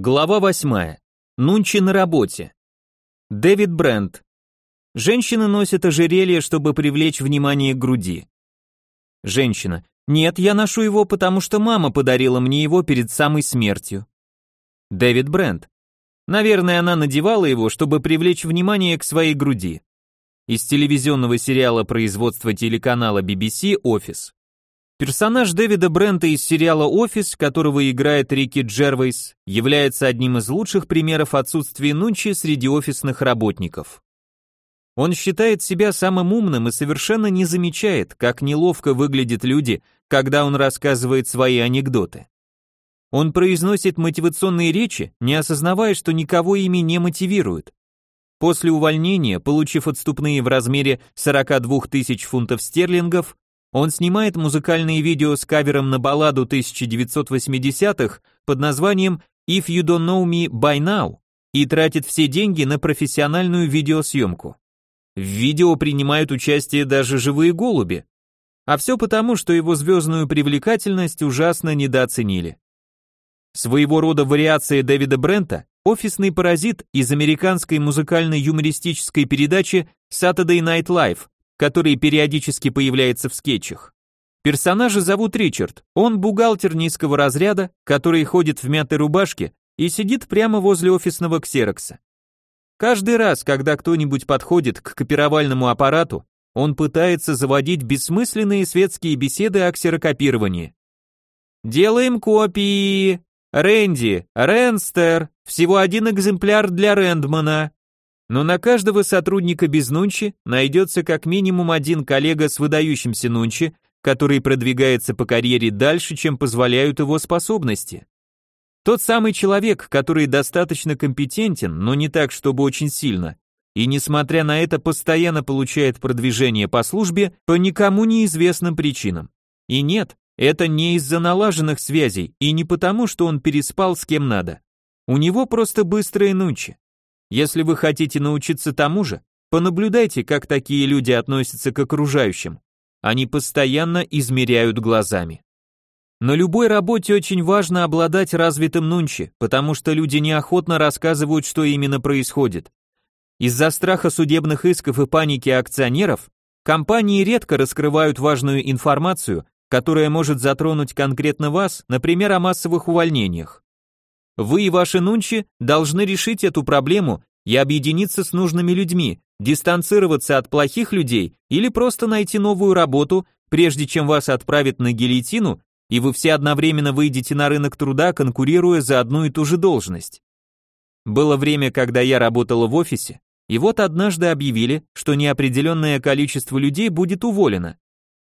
Глава 8. Нунчи на работе. Дэвид Брент. Женщины носят ожерелье, чтобы привлечь внимание к груди. Женщина. Нет, я ношу его, потому что мама подарила мне его перед самой смертью. Дэвид Брент. Наверное, она надевала его, чтобы привлечь внимание к своей груди. Из телевизионного сериала производства телеканала BBC «Офис». Персонаж Дэвида Брента из сериала «Офис», которого играет Рики Джервейс, является одним из лучших примеров отсутствия нунчи среди офисных работников. Он считает себя самым умным и совершенно не замечает, как неловко выглядят люди, когда он рассказывает свои анекдоты. Он произносит мотивационные речи, не осознавая, что никого ими не мотивирует. После увольнения, получив отступные в размере 42 тысяч фунтов стерлингов, он снимает музыкальные видео с кавером на балладу 1980-х под названием If You Don't Know Me By Now и тратит все деньги на профессиональную видеосъемку. В видео принимают участие даже живые голуби. А все потому, что его звездную привлекательность ужасно недооценили. Своего рода вариация Дэвида Брента – офисный паразит из американской музыкальной юмористической передачи Saturday Night Live, который периодически появляется в скетчах. Персонажа зовут Ричард. Он бухгалтер низкого разряда, который ходит в мятой рубашке и сидит прямо возле офисного ксерокса. Каждый раз, когда кто-нибудь подходит к копировальному аппарату, он пытается заводить бессмысленные светские беседы о ксерокопировании. «Делаем копии! Рэнди, Ренстер, всего один экземпляр для Рэндмана. Но на каждого сотрудника без нунчи найдется как минимум один коллега с выдающимся нунчи, который продвигается по карьере дальше, чем позволяют его способности. Тот самый человек, который достаточно компетентен, но не так, чтобы очень сильно, и несмотря на это постоянно получает продвижение по службе по никому неизвестным причинам. И нет, это не из-за налаженных связей и не потому, что он переспал с кем надо. У него просто быстрые нунчи. Если вы хотите научиться тому же, понаблюдайте, как такие люди относятся к окружающим. Они постоянно измеряют глазами. На любой работе очень важно обладать развитым нунчи, потому что люди неохотно рассказывают, что именно происходит. Из-за страха судебных исков и паники акционеров, компании редко раскрывают важную информацию, которая может затронуть конкретно вас, например, о массовых увольнениях. Вы и ваши нунчи должны решить эту проблему и объединиться с нужными людьми, дистанцироваться от плохих людей или просто найти новую работу, прежде чем вас отправят на гильотину, и вы все одновременно выйдете на рынок труда, конкурируя за одну и ту же должность. Было время, когда я работала в офисе, и вот однажды объявили, что неопределенное количество людей будет уволено.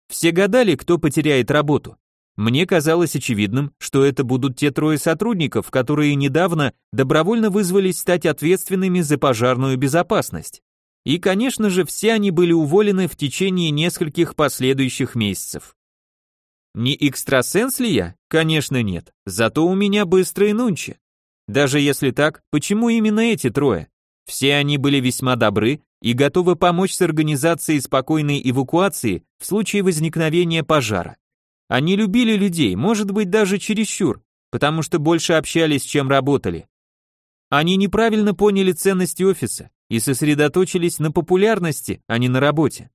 Все гадали, кто потеряет работу. Мне казалось очевидным, что это будут те трое сотрудников, которые недавно добровольно вызвались стать ответственными за пожарную безопасность. И, конечно же, все они были уволены в течение нескольких последующих месяцев. Не экстрасенс ли я? Конечно нет. Зато у меня быстрые нунчи. Даже если так, почему именно эти трое? Все они были весьма добры и готовы помочь с организацией спокойной эвакуации в случае возникновения пожара. Они любили людей, может быть даже чересчур, потому что больше общались, чем работали. Они неправильно поняли ценности офиса и сосредоточились на популярности, а не на работе.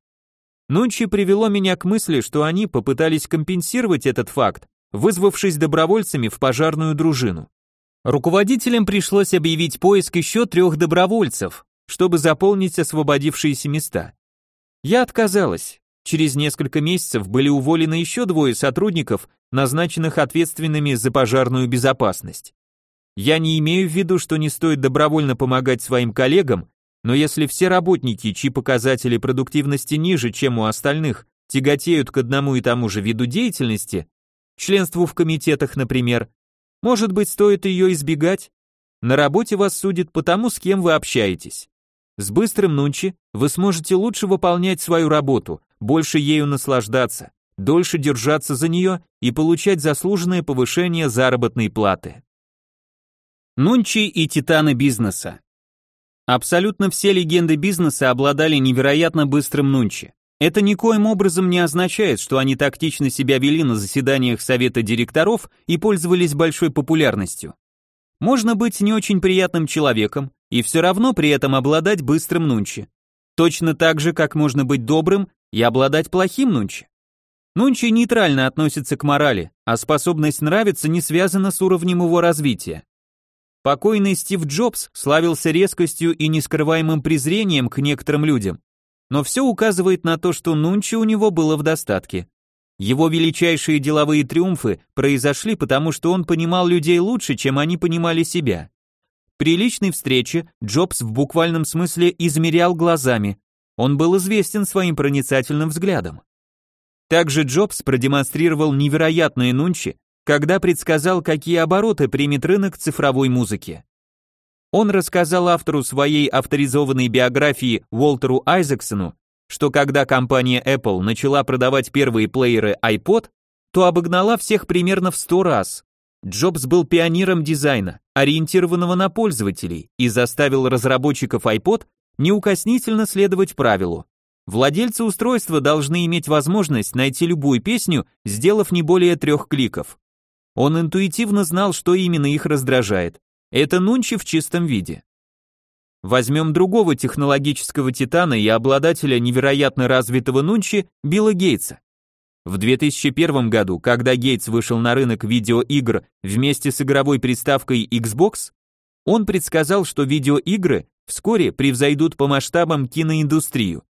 Нунчи привело меня к мысли, что они попытались компенсировать этот факт, вызвавшись добровольцами в пожарную дружину. Руководителям пришлось объявить поиск еще трех добровольцев, чтобы заполнить освободившиеся места. Я отказалась, Через несколько месяцев были уволены еще двое сотрудников, назначенных ответственными за пожарную безопасность. Я не имею в виду, что не стоит добровольно помогать своим коллегам, но если все работники, чьи показатели продуктивности ниже, чем у остальных, тяготеют к одному и тому же виду деятельности, членству в комитетах, например, может быть, стоит ее избегать? На работе вас судят по тому, с кем вы общаетесь. С быстрым нунчи вы сможете лучше выполнять свою работу, больше ею наслаждаться, дольше держаться за нее и получать заслуженное повышение заработной платы. Нунчи и титаны бизнеса. Абсолютно все легенды бизнеса обладали невероятно быстрым нунчи. Это никоим образом не означает, что они тактично себя вели на заседаниях совета директоров и пользовались большой популярностью. Можно быть не очень приятным человеком и все равно при этом обладать быстрым нунчи. Точно так же, как можно быть добрым и обладать плохим нунчи. Нунчи нейтрально относится к морали, а способность нравиться не связана с уровнем его развития. Покойный Стив Джобс славился резкостью и нескрываемым презрением к некоторым людям, но все указывает на то, что нунчи у него было в достатке. Его величайшие деловые триумфы произошли потому, что он понимал людей лучше, чем они понимали себя. При личной встрече Джобс в буквальном смысле измерял глазами. Он был известен своим проницательным взглядом. Также Джобс продемонстрировал невероятные нунчи, когда предсказал, какие обороты примет рынок цифровой музыки. Он рассказал автору своей авторизованной биографии Уолтеру Айзексону, что когда компания Apple начала продавать первые плееры iPod, то обогнала всех примерно в 100 раз. Джобс был пионером дизайна, ориентированного на пользователей, и заставил разработчиков iPod неукоснительно следовать правилу. Владельцы устройства должны иметь возможность найти любую песню, сделав не более трех кликов. Он интуитивно знал, что именно их раздражает. Это Нунчи в чистом виде. Возьмем другого технологического титана и обладателя невероятно развитого нунчи Билла Гейтса. В 2001 году, когда Гейтс вышел на рынок видеоигр вместе с игровой приставкой Xbox, он предсказал, что видеоигры вскоре превзойдут по масштабам киноиндустрию.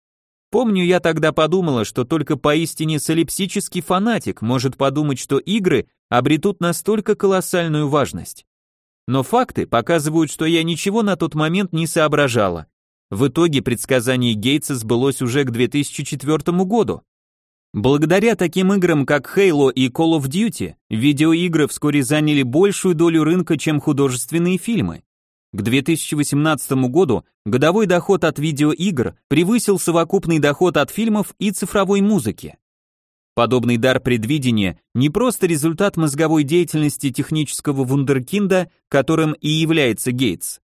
Помню, я тогда подумала, что только поистине солипсический фанатик может подумать, что игры обретут настолько колоссальную важность. Но факты показывают, что я ничего на тот момент не соображала. В итоге предсказание Гейтса сбылось уже к 2004 году. Благодаря таким играм, как Halo и Call of Duty, видеоигры вскоре заняли большую долю рынка, чем художественные фильмы. К 2018 году годовой доход от видеоигр превысил совокупный доход от фильмов и цифровой музыки. Подобный дар предвидения не просто результат мозговой деятельности технического вундеркинда, которым и является Гейтс.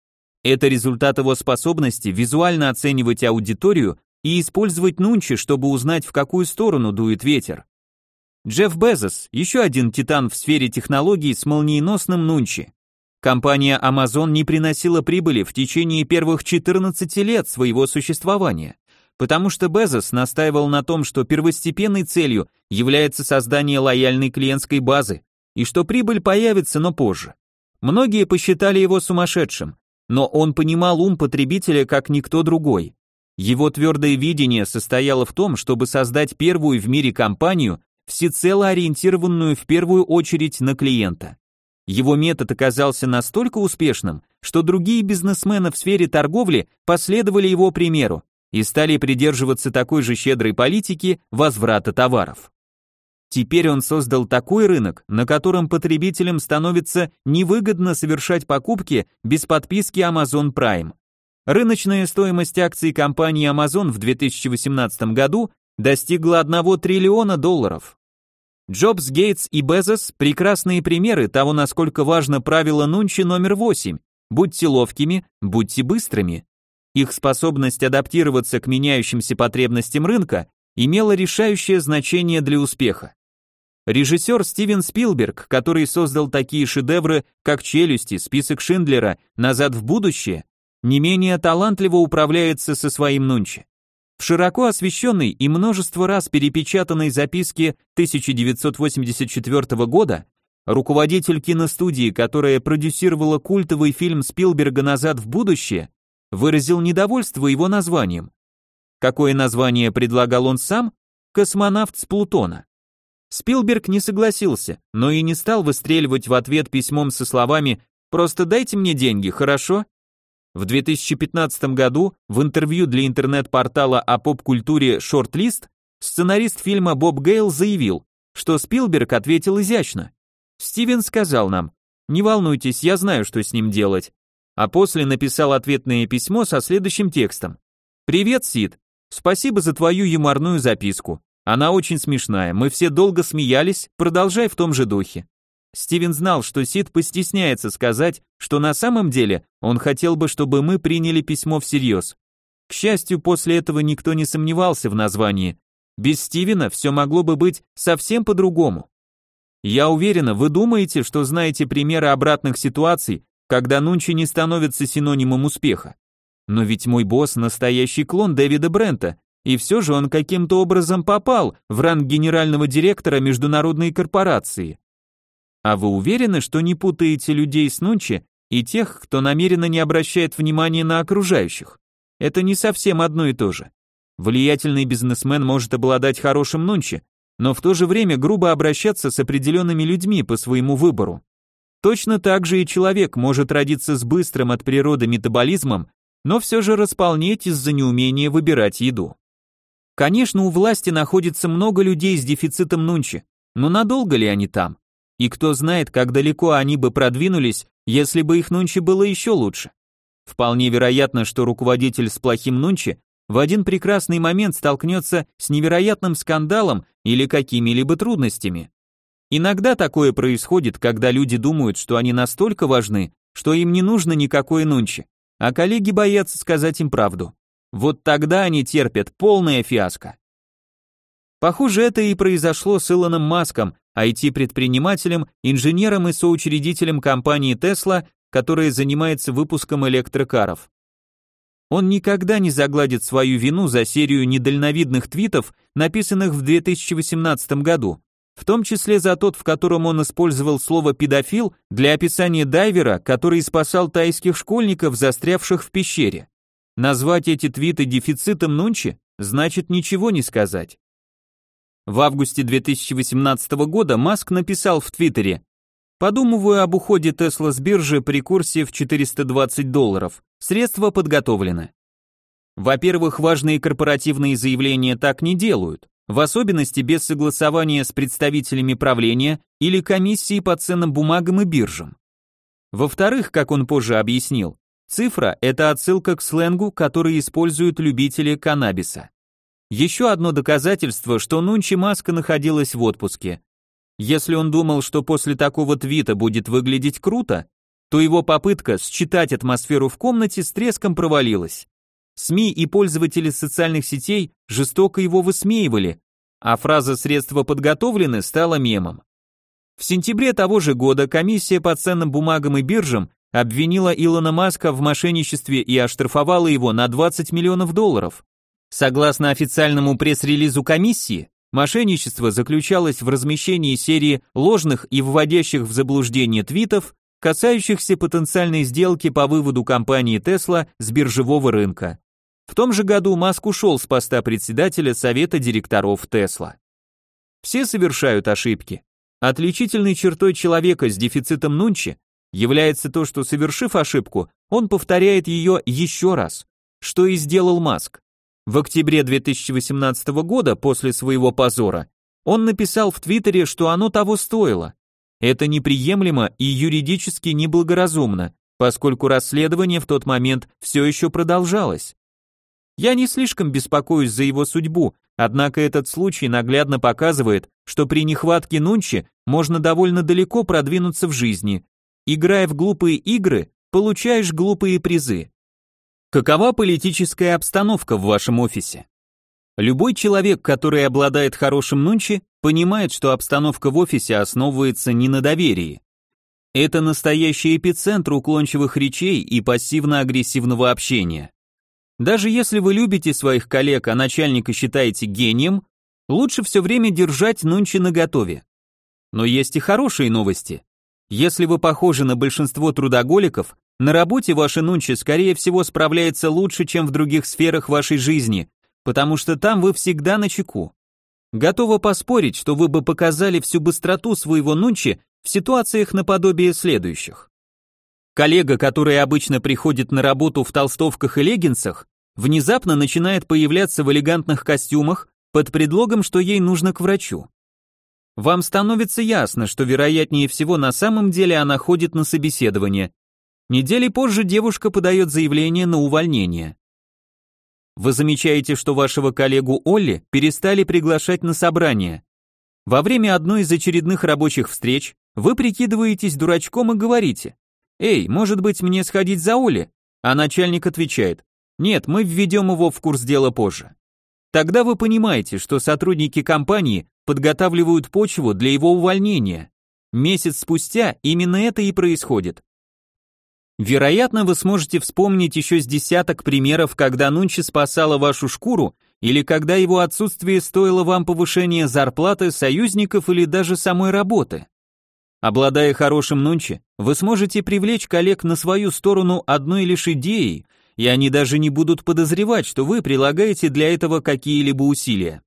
Это результат его способности визуально оценивать аудиторию и использовать нунчи, чтобы узнать, в какую сторону дует ветер. Джефф Безос – еще один титан в сфере технологий с молниеносным нунчи. Компания Amazon не приносила прибыли в течение первых 14 лет своего существования потому что Безос настаивал на том, что первостепенной целью является создание лояльной клиентской базы, и что прибыль появится, но позже. Многие посчитали его сумасшедшим, но он понимал ум потребителя как никто другой. Его твердое видение состояло в том, чтобы создать первую в мире компанию, всецело ориентированную в первую очередь на клиента. Его метод оказался настолько успешным, что другие бизнесмены в сфере торговли последовали его примеру, и стали придерживаться такой же щедрой политики возврата товаров. Теперь он создал такой рынок, на котором потребителям становится невыгодно совершать покупки без подписки Amazon Prime. Рыночная стоимость акций компании Amazon в 2018 году достигла 1 триллиона долларов. Джобс, Гейтс и Безос – прекрасные примеры того, насколько важно правило Нунчи номер 8 – будьте ловкими, будьте быстрыми. Их способность адаптироваться к меняющимся потребностям рынка имела решающее значение для успеха. Режиссер Стивен Спилберг, который создал такие шедевры, как «Челюсти», «Список Шиндлера», «Назад в будущее», не менее талантливо управляется со своим нунчи. В широко освещенной и множество раз перепечатанной записке 1984 года руководитель киностудии, которая продюсировала культовый фильм Спилберга «Назад в будущее», выразил недовольство его названием. Какое название предлагал он сам? Космонавт с Плутона. Спилберг не согласился, но и не стал выстреливать в ответ письмом со словами «Просто дайте мне деньги, хорошо?» В 2015 году в интервью для интернет-портала о поп-культуре Shortlist сценарист фильма Боб Гейл заявил, что Спилберг ответил изящно. Стивен сказал нам, «Не волнуйтесь, я знаю, что с ним делать а после написал ответное письмо со следующим текстом. «Привет, Сид. Спасибо за твою юморную записку. Она очень смешная, мы все долго смеялись, продолжай в том же духе». Стивен знал, что Сид постесняется сказать, что на самом деле он хотел бы, чтобы мы приняли письмо всерьез. К счастью, после этого никто не сомневался в названии. Без Стивена все могло бы быть совсем по-другому. Я уверена, вы думаете, что знаете примеры обратных ситуаций, когда Нунчи не становится синонимом успеха. Но ведь мой босс настоящий клон Дэвида Брента, и все же он каким-то образом попал в ранг генерального директора международной корпорации. А вы уверены, что не путаете людей с Нунчи и тех, кто намеренно не обращает внимания на окружающих? Это не совсем одно и то же. Влиятельный бизнесмен может обладать хорошим Нунчи, но в то же время грубо обращаться с определенными людьми по своему выбору. Точно так же и человек может родиться с быстрым от природы метаболизмом, но все же располнеть из-за неумения выбирать еду. Конечно, у власти находится много людей с дефицитом нунчи, но надолго ли они там? И кто знает, как далеко они бы продвинулись, если бы их нунчи было еще лучше. Вполне вероятно, что руководитель с плохим нунчи в один прекрасный момент столкнется с невероятным скандалом или какими-либо трудностями. Иногда такое происходит, когда люди думают, что они настолько важны, что им не нужно никакой нунчи, а коллеги боятся сказать им правду. Вот тогда они терпят полное фиаско. Похоже, это и произошло с Илоном Маском, IT-предпринимателем, инженером и соучредителем компании Tesla, которая занимается выпуском электрокаров. Он никогда не загладит свою вину за серию недальновидных твитов, написанных в 2018 году, в том числе за тот, в котором он использовал слово «педофил» для описания дайвера, который спасал тайских школьников, застрявших в пещере. Назвать эти твиты дефицитом Нунчи значит ничего не сказать. В августе 2018 года Маск написал в Твиттере «Подумываю об уходе Тесла с биржи при курсе в 420 долларов. Средства подготовлены». Во-первых, важные корпоративные заявления так не делают в особенности без согласования с представителями правления или комиссии по ценным бумагам и биржам. Во-вторых, как он позже объяснил, цифра – это отсылка к сленгу, который используют любители каннабиса. Еще одно доказательство, что Нунчи Маска находилась в отпуске. Если он думал, что после такого твита будет выглядеть круто, то его попытка считать атмосферу в комнате с треском провалилась. СМИ и пользователи социальных сетей жестоко его высмеивали, а фраза «средства подготовлены» стала мемом. В сентябре того же года комиссия по ценным бумагам и биржам обвинила Илона Маска в мошенничестве и оштрафовала его на 20 миллионов долларов. Согласно официальному пресс-релизу комиссии, мошенничество заключалось в размещении серии ложных и вводящих в заблуждение твитов, касающихся потенциальной сделки по выводу компании Tesla с биржевого рынка. В том же году Маск ушел с поста председателя совета директоров Тесла. Все совершают ошибки. Отличительной чертой человека с дефицитом Нунчи является то, что совершив ошибку, он повторяет ее еще раз, что и сделал Маск. В октябре 2018 года, после своего позора, он написал в Твиттере, что оно того стоило. Это неприемлемо и юридически неблагоразумно, поскольку расследование в тот момент все еще продолжалось. Я не слишком беспокоюсь за его судьбу, однако этот случай наглядно показывает, что при нехватке нунчи можно довольно далеко продвинуться в жизни. Играя в глупые игры, получаешь глупые призы. Какова политическая обстановка в вашем офисе? Любой человек, который обладает хорошим нунчи, понимает, что обстановка в офисе основывается не на доверии. Это настоящий эпицентр уклончивых речей и пассивно-агрессивного общения. Даже если вы любите своих коллег, а начальника считаете гением, лучше все время держать нунчи наготове. Но есть и хорошие новости. Если вы похожи на большинство трудоголиков, на работе ваши нунчи скорее всего справляется лучше, чем в других сферах вашей жизни, потому что там вы всегда на чеку. Готова поспорить, что вы бы показали всю быстроту своего нунчи в ситуациях наподобие следующих. Коллега, который обычно приходит на работу в толстовках и леггинсах, внезапно начинает появляться в элегантных костюмах под предлогом, что ей нужно к врачу. Вам становится ясно, что вероятнее всего на самом деле она ходит на собеседование. Недели позже девушка подает заявление на увольнение. Вы замечаете, что вашего коллегу Олли перестали приглашать на собрания. Во время одной из очередных рабочих встреч вы прикидываетесь дурачком и говорите, «Эй, может быть мне сходить за Оли?» А начальник отвечает, «Нет, мы введем его в курс дела позже». Тогда вы понимаете, что сотрудники компании подготавливают почву для его увольнения. Месяц спустя именно это и происходит. Вероятно, вы сможете вспомнить еще с десяток примеров, когда Нунчи спасала вашу шкуру, или когда его отсутствие стоило вам повышения зарплаты, союзников или даже самой работы. Обладая хорошим Нунчи, вы сможете привлечь коллег на свою сторону одной лишь идеей, и они даже не будут подозревать, что вы прилагаете для этого какие-либо усилия.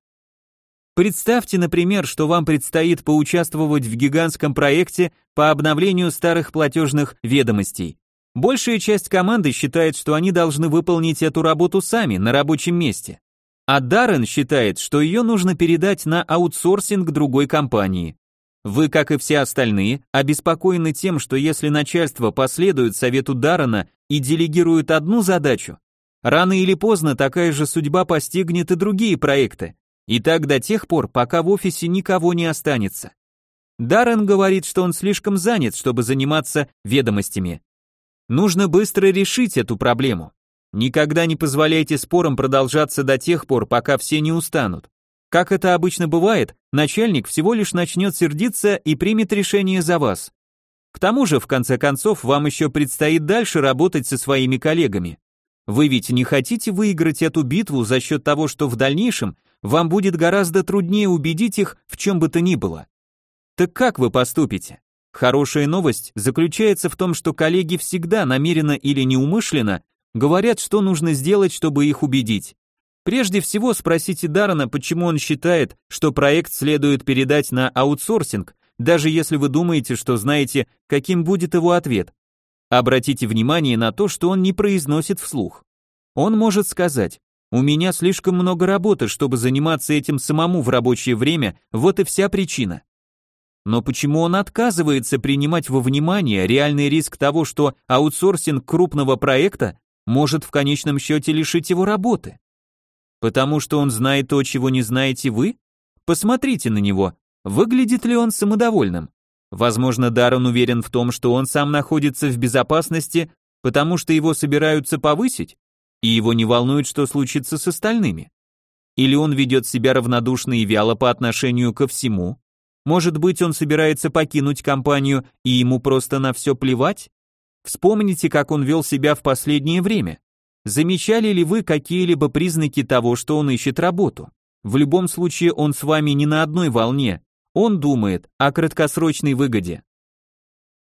Представьте, например, что вам предстоит поучаствовать в гигантском проекте по обновлению старых платежных ведомостей. Большая часть команды считает, что они должны выполнить эту работу сами, на рабочем месте. А Даррен считает, что ее нужно передать на аутсорсинг другой компании. Вы, как и все остальные, обеспокоены тем, что если начальство последует совету Даррена и делегирует одну задачу, рано или поздно такая же судьба постигнет и другие проекты, и так до тех пор, пока в офисе никого не останется. Даррен говорит, что он слишком занят, чтобы заниматься ведомостями, Нужно быстро решить эту проблему. Никогда не позволяйте спорам продолжаться до тех пор, пока все не устанут. Как это обычно бывает, начальник всего лишь начнет сердиться и примет решение за вас. К тому же, в конце концов, вам еще предстоит дальше работать со своими коллегами. Вы ведь не хотите выиграть эту битву за счет того, что в дальнейшем вам будет гораздо труднее убедить их в чем бы то ни было. Так как вы поступите? Хорошая новость заключается в том, что коллеги всегда намеренно или неумышленно говорят, что нужно сделать, чтобы их убедить. Прежде всего спросите Дарана, почему он считает, что проект следует передать на аутсорсинг, даже если вы думаете, что знаете, каким будет его ответ. Обратите внимание на то, что он не произносит вслух. Он может сказать, у меня слишком много работы, чтобы заниматься этим самому в рабочее время, вот и вся причина. Но почему он отказывается принимать во внимание реальный риск того, что аутсорсинг крупного проекта может в конечном счете лишить его работы? Потому что он знает то, чего не знаете вы? Посмотрите на него, выглядит ли он самодовольным? Возможно, Даррен уверен в том, что он сам находится в безопасности, потому что его собираются повысить, и его не волнует, что случится с остальными. Или он ведет себя равнодушно и вяло по отношению ко всему, может быть, он собирается покинуть компанию и ему просто на все плевать? Вспомните, как он вел себя в последнее время. Замечали ли вы какие-либо признаки того, что он ищет работу? В любом случае он с вами не на одной волне. Он думает о краткосрочной выгоде.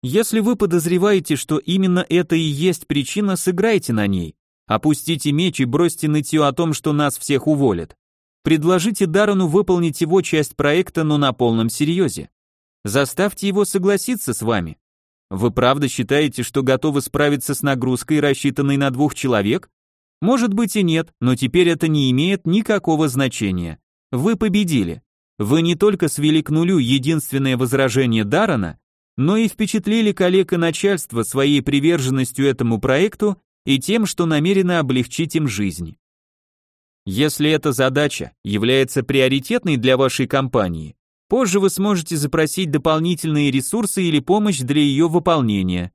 Если вы подозреваете, что именно это и есть причина, сыграйте на ней. Опустите меч и бросьте нытье о том, что нас всех уволят. Предложите Даррену выполнить его часть проекта, но на полном серьезе. Заставьте его согласиться с вами. Вы правда считаете, что готовы справиться с нагрузкой, рассчитанной на двух человек? Может быть и нет, но теперь это не имеет никакого значения. Вы победили. Вы не только свели к нулю единственное возражение Даррена, но и впечатлили коллег и начальство своей приверженностью этому проекту и тем, что намерены облегчить им жизнь. Если эта задача является приоритетной для вашей компании, позже вы сможете запросить дополнительные ресурсы или помощь для ее выполнения.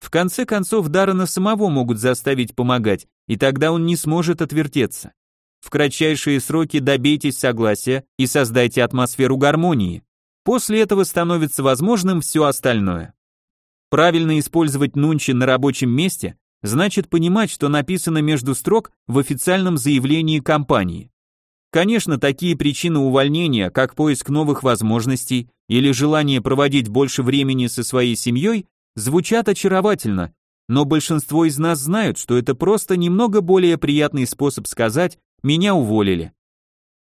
В конце концов, Даррена самого могут заставить помогать, и тогда он не сможет отвертеться. В кратчайшие сроки добейтесь согласия и создайте атмосферу гармонии. После этого становится возможным все остальное. Правильно использовать нунчи на рабочем месте значит понимать, что написано между строк в официальном заявлении компании. Конечно, такие причины увольнения, как поиск новых возможностей или желание проводить больше времени со своей семьей, звучат очаровательно, но большинство из нас знают, что это просто немного более приятный способ сказать «меня уволили».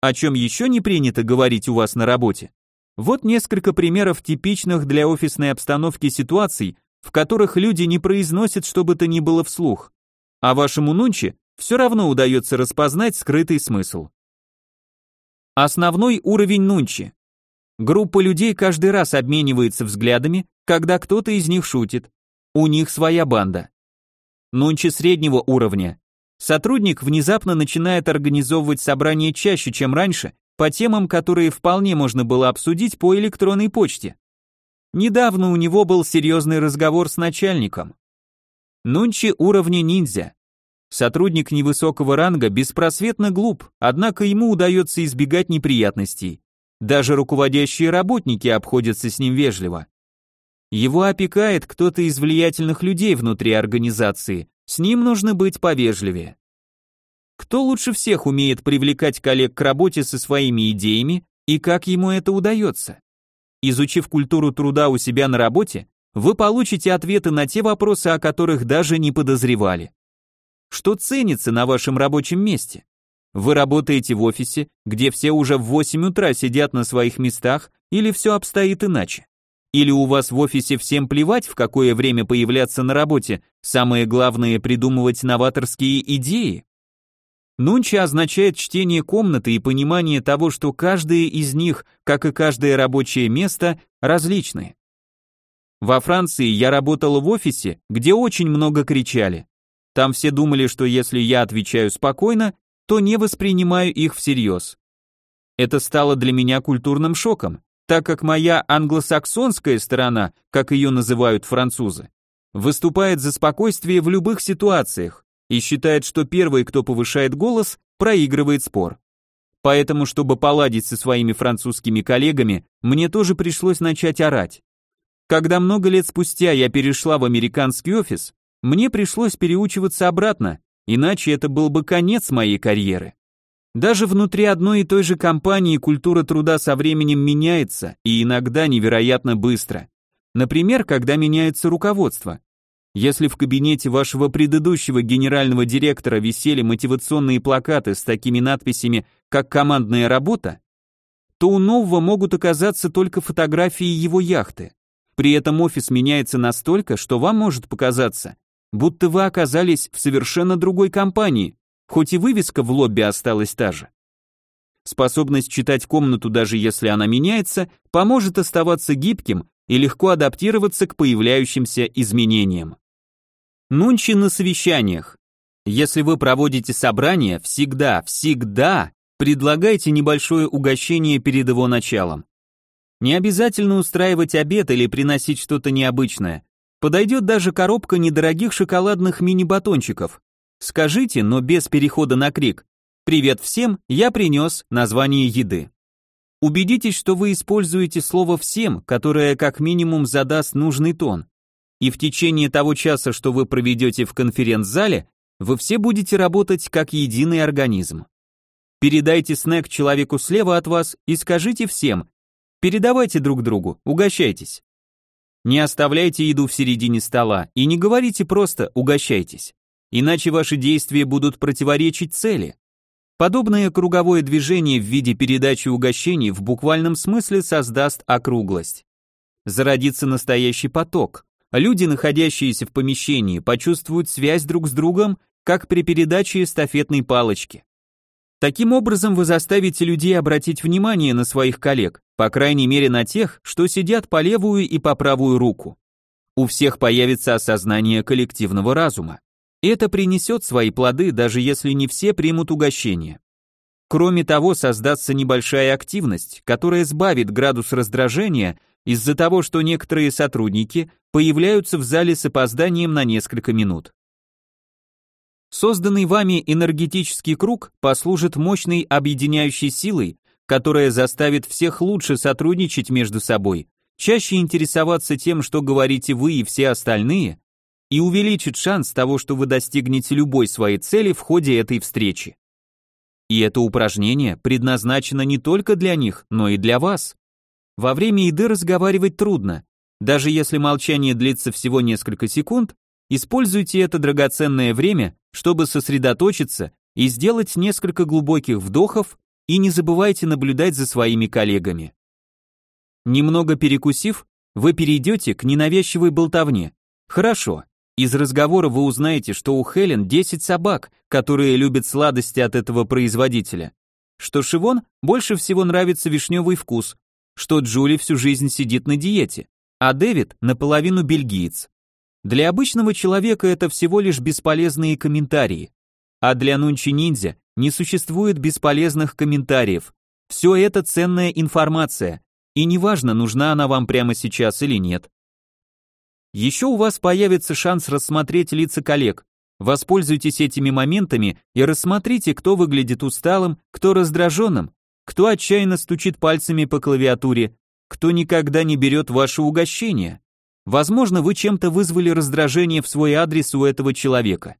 О чем еще не принято говорить у вас на работе? Вот несколько примеров типичных для офисной обстановки ситуаций, в которых люди не произносят что бы то ни было вслух, а вашему нунче все равно удается распознать скрытый смысл. Основной уровень нунчи. Группа людей каждый раз обменивается взглядами, когда кто-то из них шутит. У них своя банда. Нунчи среднего уровня. Сотрудник внезапно начинает организовывать собрания чаще, чем раньше, по темам, которые вполне можно было обсудить по электронной почте. Недавно у него был серьезный разговор с начальником. Нунчи уровня ниндзя. Сотрудник невысокого ранга беспросветно глуп, однако ему удается избегать неприятностей. Даже руководящие работники обходятся с ним вежливо. Его опекает кто-то из влиятельных людей внутри организации, с ним нужно быть повежливее. Кто лучше всех умеет привлекать коллег к работе со своими идеями и как ему это удается? Изучив культуру труда у себя на работе, вы получите ответы на те вопросы, о которых даже не подозревали. Что ценится на вашем рабочем месте? Вы работаете в офисе, где все уже в 8 утра сидят на своих местах, или все обстоит иначе? Или у вас в офисе всем плевать, в какое время появляться на работе, самое главное придумывать новаторские идеи? Нунчи означает чтение комнаты и понимание того, что каждое из них, как и каждое рабочее место, различны. Во Франции я работал в офисе, где очень много кричали. Там все думали, что если я отвечаю спокойно, то не воспринимаю их всерьез. Это стало для меня культурным шоком, так как моя англосаксонская сторона, как ее называют французы, выступает за спокойствие в любых ситуациях и считает, что первый, кто повышает голос, проигрывает спор. Поэтому, чтобы поладить со своими французскими коллегами, мне тоже пришлось начать орать. Когда много лет спустя я перешла в американский офис, мне пришлось переучиваться обратно иначе это был бы конец моей карьеры. Даже внутри одной и той же компании культура труда со временем меняется и иногда невероятно быстро. Например, когда меняется руководство. Если в кабинете вашего предыдущего генерального директора висели мотивационные плакаты с такими надписями, как «командная работа», то у нового могут оказаться только фотографии его яхты. При этом офис меняется настолько, что вам может показаться, будто вы оказались в совершенно другой компании, хоть и вывеска в лобби осталась та же. Способность читать комнату, даже если она меняется, поможет оставаться гибким и легко адаптироваться к появляющимся изменениям. Нунчи на совещаниях. Если вы проводите собрание, всегда, всегда предлагайте небольшое угощение перед его началом. Не обязательно устраивать обед или приносить что-то необычное. Подойдет даже коробка недорогих шоколадных мини-батончиков. Скажите, но без перехода на крик. «Привет всем, я принес название еды». Убедитесь, что вы используете слово «всем», которое как минимум задаст нужный тон. И в течение того часа, что вы проведете в конференц-зале, вы все будете работать как единый организм. Передайте снэк человеку слева от вас и скажите всем, передавайте друг другу, угощайтесь. Не оставляйте еду в середине стола и не говорите просто «угощайтесь», иначе ваши действия будут противоречить цели. Подобное круговое движение в виде передачи угощений в буквальном смысле создаст округлость. Зародится настоящий поток. Люди, находящиеся в помещении, почувствуют связь друг с другом, как при передаче эстафетной палочки. Таким образом вы заставите людей обратить внимание на своих коллег, по крайней мере на тех, что сидят по левую и по правую руку. У всех появится осознание коллективного разума. Это принесет свои плоды, даже если не все примут угощение. Кроме того, создастся небольшая активность, которая сбавит градус раздражения из-за того, что некоторые сотрудники появляются в зале с опозданием на несколько минут. Созданный вами энергетический круг послужит мощной объединяющей силой, которая заставит всех лучше сотрудничать между собой, чаще интересоваться тем, что говорите вы и все остальные, и увеличит шанс того, что вы достигнете любой своей цели в ходе этой встречи. И это упражнение предназначено не только для них, но и для вас. Во время еды разговаривать трудно. Даже если молчание длится всего несколько секунд, используйте это драгоценное время чтобы сосредоточиться и сделать несколько глубоких вдохов, и не забывайте наблюдать за своими коллегами. Немного перекусив, вы перейдете к ненавязчивой болтовне. Хорошо, из разговора вы узнаете, что у Хелен 10 собак, которые любят сладости от этого производителя. Что Шивон больше всего нравится вишневый вкус, что Джули всю жизнь сидит на диете, а Дэвид наполовину бельгиец. Для обычного человека это всего лишь бесполезные комментарии, а для нунчи-ниндзя не существует бесполезных комментариев. Все это ценная информация, и неважно, нужна она вам прямо сейчас или нет. Еще у вас появится шанс рассмотреть лица коллег. Воспользуйтесь этими моментами и рассмотрите, кто выглядит усталым, кто раздраженным, кто отчаянно стучит пальцами по клавиатуре, кто никогда не берет ваше угощение. Возможно, вы чем-то вызвали раздражение в свой адрес у этого человека.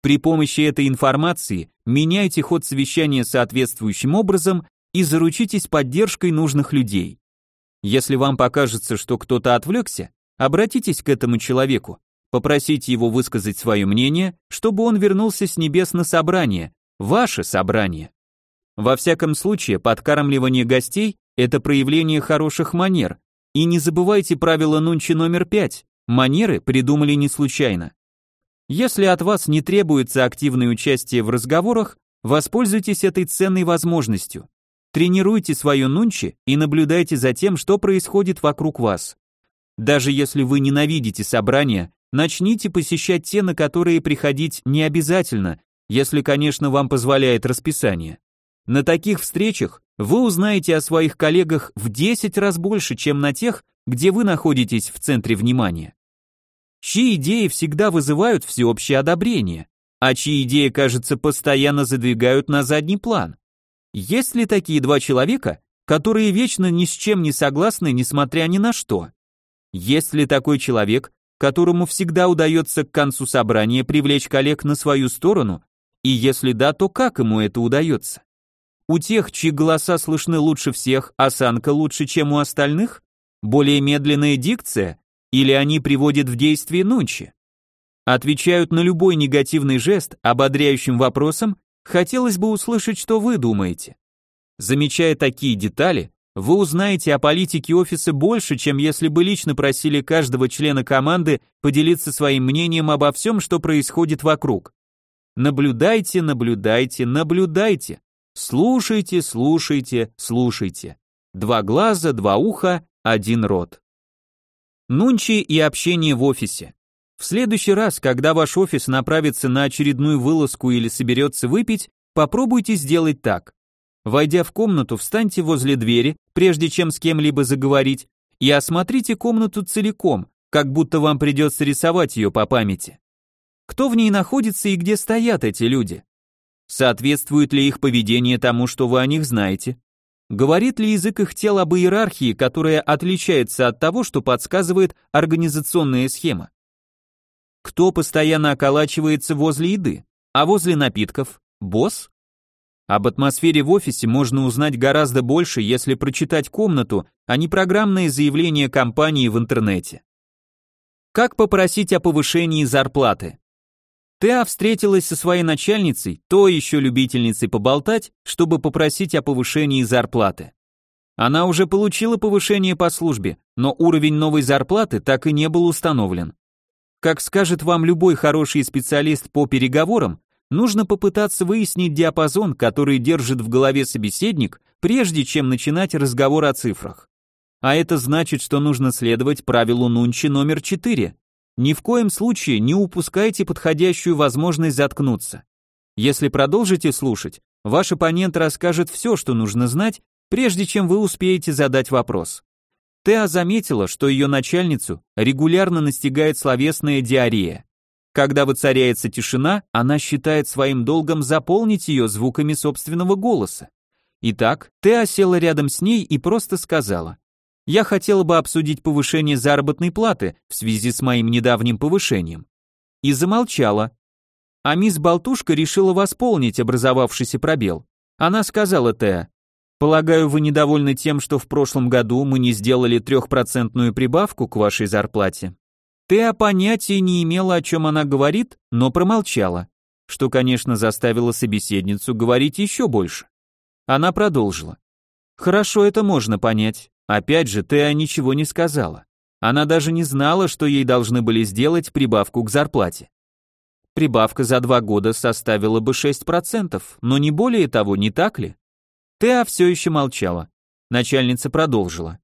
При помощи этой информации меняйте ход совещания соответствующим образом и заручитесь поддержкой нужных людей. Если вам покажется, что кто-то отвлекся, обратитесь к этому человеку, попросите его высказать свое мнение, чтобы он вернулся с небес на собрание, ваше собрание. Во всяком случае, подкармливание гостей – это проявление хороших манер, и не забывайте правило Нунчи номер пять. Манеры придумали не случайно. Если от вас не требуется активное участие в разговорах, воспользуйтесь этой ценной возможностью. Тренируйте свое нунчи и наблюдайте за тем, что происходит вокруг вас. Даже если вы ненавидите собрания, начните посещать те, на которые приходить не обязательно, если, конечно, вам позволяет расписание. На таких встречах вы узнаете о своих коллегах в 10 раз больше, чем на тех, где вы находитесь в центре внимания. Чьи идеи всегда вызывают всеобщее одобрение, а чьи идеи, кажется, постоянно задвигают на задний план. Есть ли такие два человека, которые вечно ни с чем не согласны, несмотря ни на что? Есть ли такой человек, которому всегда удается к концу собрания привлечь коллег на свою сторону, и если да, то как ему это удается? У тех, чьи голоса слышны лучше всех, осанка лучше, чем у остальных? Более медленная дикция? Или они приводят в действие нунчи? Отвечают на любой негативный жест ободряющим вопросом, хотелось бы услышать, что вы думаете. Замечая такие детали, вы узнаете о политике офиса больше, чем если бы лично просили каждого члена команды поделиться своим мнением обо всем, что происходит вокруг. Наблюдайте, наблюдайте, наблюдайте. Слушайте, слушайте, слушайте. Два глаза, два уха, один рот. Нунчи и общение в офисе. В следующий раз, когда ваш офис направится на очередную вылазку или соберется выпить, попробуйте сделать так. Войдя в комнату, встаньте возле двери, прежде чем с кем-либо заговорить, и осмотрите комнату целиком, как будто вам придется рисовать ее по памяти. Кто в ней находится и где стоят эти люди? Соответствует ли их поведение тому, что вы о них знаете? Говорит ли язык их тел об иерархии, которая отличается от того, что подсказывает организационная схема? Кто постоянно околачивается возле еды, а возле напитков? Босс? Об атмосфере в офисе можно узнать гораздо больше, если прочитать комнату, а не программное заявление компании в интернете. Как попросить о повышении зарплаты? Теа встретилась со своей начальницей, то еще любительницей поболтать, чтобы попросить о повышении зарплаты. Она уже получила повышение по службе, но уровень новой зарплаты так и не был установлен. Как скажет вам любой хороший специалист по переговорам, нужно попытаться выяснить диапазон, который держит в голове собеседник, прежде чем начинать разговор о цифрах. А это значит, что нужно следовать правилу Нунчи номер 4. Ни в коем случае не упускайте подходящую возможность заткнуться. Если продолжите слушать, ваш оппонент расскажет все, что нужно знать, прежде чем вы успеете задать вопрос. Теа заметила, что ее начальницу регулярно настигает словесная диарея. Когда воцаряется тишина, она считает своим долгом заполнить ее звуками собственного голоса. Итак, Теа села рядом с ней и просто сказала, я хотела бы обсудить повышение заработной платы в связи с моим недавним повышением. И замолчала. А мисс Болтушка решила восполнить образовавшийся пробел. Она сказала Теа, «Полагаю, вы недовольны тем, что в прошлом году мы не сделали трехпроцентную прибавку к вашей зарплате?» Теа понятия не имела, о чем она говорит, но промолчала, что, конечно, заставило собеседницу говорить еще больше. Она продолжила. «Хорошо, это можно понять. Опять же, Теа ничего не сказала. Она даже не знала, что ей должны были сделать прибавку к зарплате. Прибавка за два года составила бы 6%, но не более того, не так ли? Теа все еще молчала. Начальница продолжила.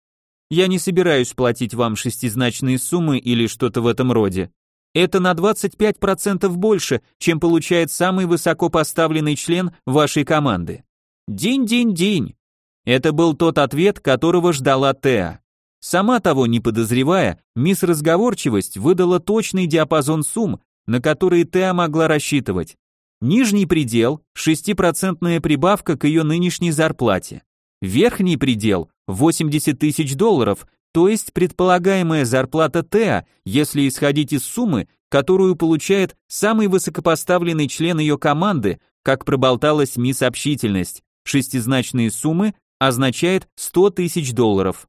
«Я не собираюсь платить вам шестизначные суммы или что-то в этом роде. Это на 25% больше, чем получает самый высоко поставленный член вашей команды. День-день-день. Это был тот ответ, которого ждала Теа. Сама того не подозревая, мисс Разговорчивость выдала точный диапазон сумм, на которые Теа могла рассчитывать. Нижний предел – 6% прибавка к ее нынешней зарплате. Верхний предел – 80 тысяч долларов, то есть предполагаемая зарплата Теа, если исходить из суммы, которую получает самый высокопоставленный член ее команды, как проболталась мисс Общительность. Шестизначные суммы означает 100 тысяч долларов.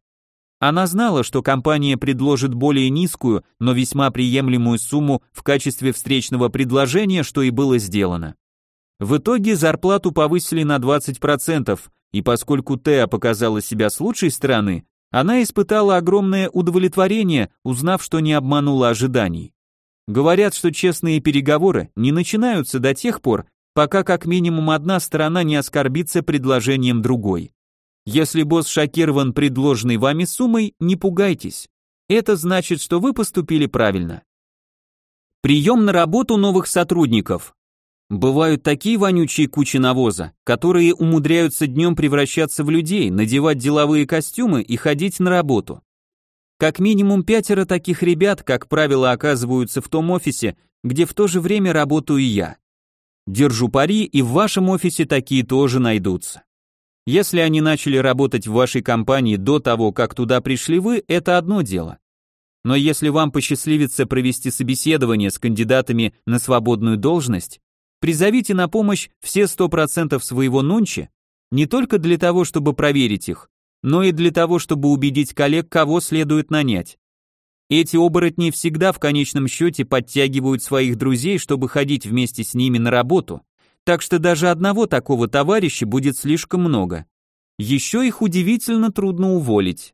Она знала, что компания предложит более низкую, но весьма приемлемую сумму в качестве встречного предложения, что и было сделано. В итоге зарплату повысили на 20%, и поскольку Теа показала себя с лучшей стороны, она испытала огромное удовлетворение, узнав, что не обманула ожиданий. Говорят, что честные переговоры не начинаются до тех пор, пока как минимум одна сторона не оскорбится предложением другой. Если босс шокирован предложенной вами суммой, не пугайтесь. Это значит, что вы поступили правильно. Прием на работу новых сотрудников. Бывают такие вонючие кучи навоза, которые умудряются днем превращаться в людей, надевать деловые костюмы и ходить на работу. Как минимум пятеро таких ребят, как правило, оказываются в том офисе, где в то же время работаю я. Держу пари, и в вашем офисе такие тоже найдутся. Если они начали работать в вашей компании до того, как туда пришли вы, это одно дело. Но если вам посчастливится провести собеседование с кандидатами на свободную должность, призовите на помощь все 100% своего нунчи, не только для того, чтобы проверить их, но и для того, чтобы убедить коллег, кого следует нанять. Эти оборотни всегда в конечном счете подтягивают своих друзей, чтобы ходить вместе с ними на работу, так что даже одного такого товарища будет слишком много. Еще их удивительно трудно уволить.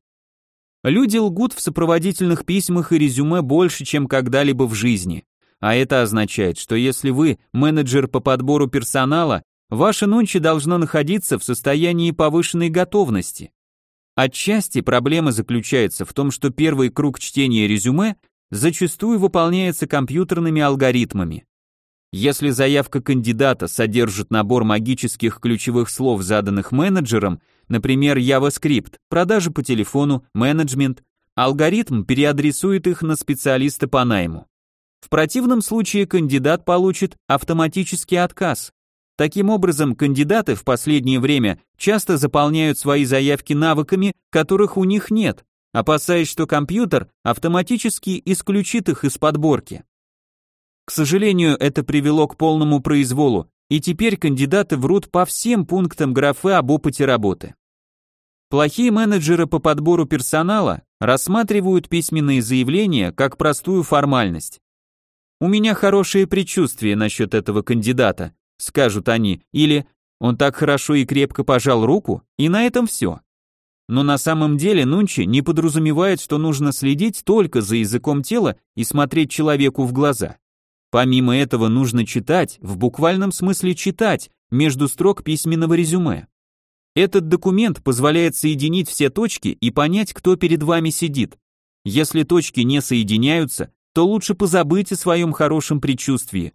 Люди лгут в сопроводительных письмах и резюме больше, чем когда-либо в жизни. А это означает, что если вы менеджер по подбору персонала, ваше нонче должно находиться в состоянии повышенной готовности. Отчасти проблема заключается в том, что первый круг чтения резюме зачастую выполняется компьютерными алгоритмами. Если заявка кандидата содержит набор магических ключевых слов, заданных менеджером, например, JavaScript, продажи по телефону, менеджмент, алгоритм переадресует их на специалиста по найму. В противном случае кандидат получит автоматический отказ, Таким образом, кандидаты в последнее время часто заполняют свои заявки навыками, которых у них нет, опасаясь, что компьютер автоматически исключит их из подборки. К сожалению, это привело к полному произволу, и теперь кандидаты врут по всем пунктам графы об опыте работы. Плохие менеджеры по подбору персонала рассматривают письменные заявления как простую формальность. У меня хорошее предчувствие насчет этого кандидата, скажут они, или «он так хорошо и крепко пожал руку», и на этом все. Но на самом деле Нунчи не подразумевает, что нужно следить только за языком тела и смотреть человеку в глаза. Помимо этого нужно читать, в буквальном смысле читать, между строк письменного резюме. Этот документ позволяет соединить все точки и понять, кто перед вами сидит. Если точки не соединяются, то лучше позабыть о своем хорошем предчувствии.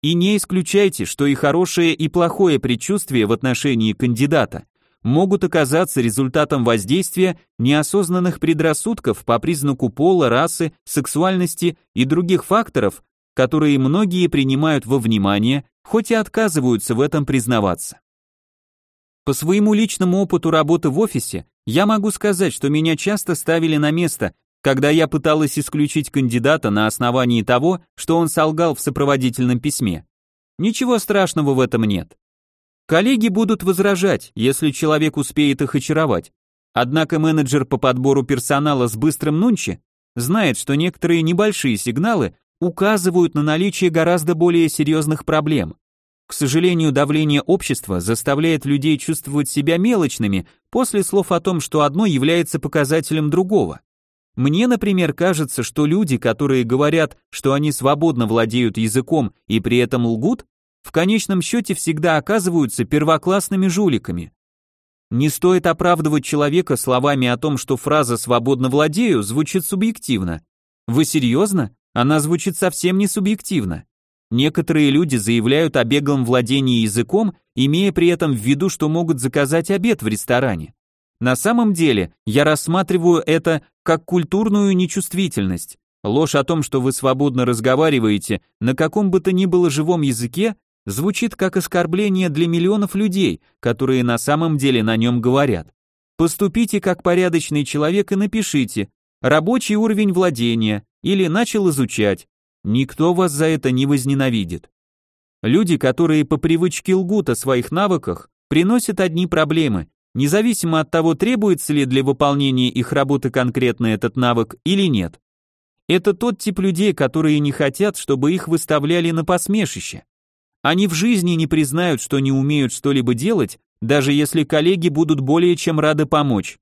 И не исключайте, что и хорошее, и плохое предчувствие в отношении кандидата могут оказаться результатом воздействия неосознанных предрассудков по признаку пола, расы, сексуальности и других факторов, которые многие принимают во внимание, хоть и отказываются в этом признаваться. По своему личному опыту работы в офисе, я могу сказать, что меня часто ставили на место, когда я пыталась исключить кандидата на основании того, что он солгал в сопроводительном письме. Ничего страшного в этом нет. Коллеги будут возражать, если человек успеет их очаровать. Однако менеджер по подбору персонала с быстрым нунчи знает, что некоторые небольшие сигналы указывают на наличие гораздо более серьезных проблем. К сожалению, давление общества заставляет людей чувствовать себя мелочными после слов о том, что одно является показателем другого. Мне, например, кажется, что люди, которые говорят, что они свободно владеют языком и при этом лгут, в конечном счете всегда оказываются первоклассными жуликами. Не стоит оправдывать человека словами о том, что фраза «свободно владею» звучит субъективно. Вы серьезно? Она звучит совсем не субъективно. Некоторые люди заявляют о беглом владении языком, имея при этом в виду, что могут заказать обед в ресторане. На самом деле, я рассматриваю это как культурную нечувствительность. Ложь о том, что вы свободно разговариваете на каком бы то ни было живом языке, звучит как оскорбление для миллионов людей, которые на самом деле на нем говорят. Поступите как порядочный человек и напишите «рабочий уровень владения» или «начал изучать». Никто вас за это не возненавидит. Люди, которые по привычке лгут о своих навыках, приносят одни проблемы, независимо от того, требуется ли для выполнения их работы конкретно этот навык или нет. Это тот тип людей, которые не хотят, чтобы их выставляли на посмешище. Они в жизни не признают, что не умеют что-либо делать, даже если коллеги будут более чем рады помочь.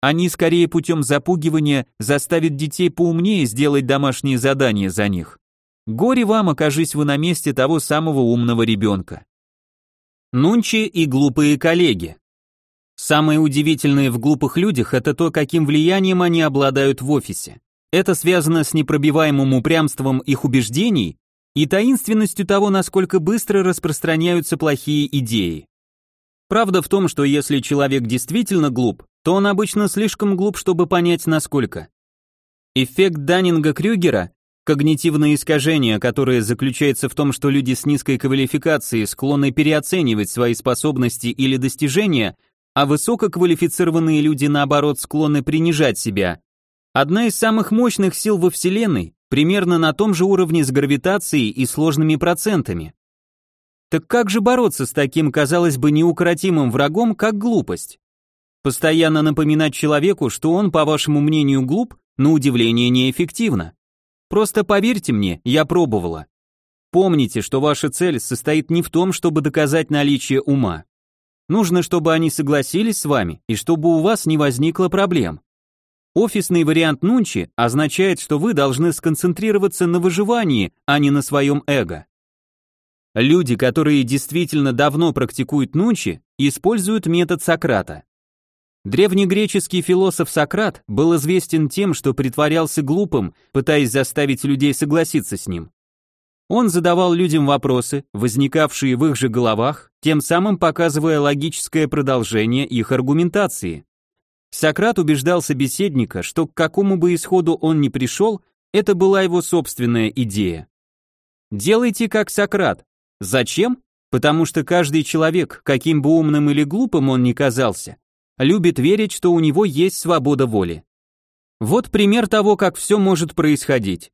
Они скорее путем запугивания заставят детей поумнее сделать домашние задания за них. Горе вам, окажись вы на месте того самого умного ребенка. Нунчи и глупые коллеги. Самое удивительное в глупых людях это то, каким влиянием они обладают в офисе. Это связано с непробиваемым упрямством их убеждений и таинственностью того, насколько быстро распространяются плохие идеи. Правда в том, что если человек действительно глуп, то он обычно слишком глуп, чтобы понять насколько. Эффект Даннинга-Крюгера когнитивное искажение, которое заключается в том, что люди с низкой квалификацией склонны переоценивать свои способности или достижения, а высококвалифицированные люди наоборот склонны принижать себя, Одна из самых мощных сил во Вселенной, примерно на том же уровне с гравитацией и сложными процентами. Так как же бороться с таким, казалось бы, неукротимым врагом, как глупость? Постоянно напоминать человеку, что он, по вашему мнению, глуп, на удивление неэффективно. Просто поверьте мне, я пробовала. Помните, что ваша цель состоит не в том, чтобы доказать наличие ума. Нужно, чтобы они согласились с вами и чтобы у вас не возникло проблем. Офисный вариант Нунчи означает, что вы должны сконцентрироваться на выживании, а не на своем эго. Люди, которые действительно давно практикуют Нунчи, используют метод Сократа. Древнегреческий философ Сократ был известен тем, что притворялся глупым, пытаясь заставить людей согласиться с ним. Он задавал людям вопросы, возникавшие в их же головах, тем самым показывая логическое продолжение их аргументации. Сократ убеждал собеседника, что к какому бы исходу он ни пришел, это была его собственная идея. Делайте как Сократ. Зачем? Потому что каждый человек, каким бы умным или глупым он ни казался, любит верить, что у него есть свобода воли. Вот пример того, как все может происходить.